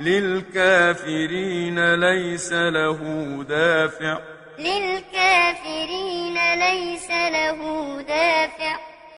للكافرين ليس له دافع. للكافرين ليس له دافع.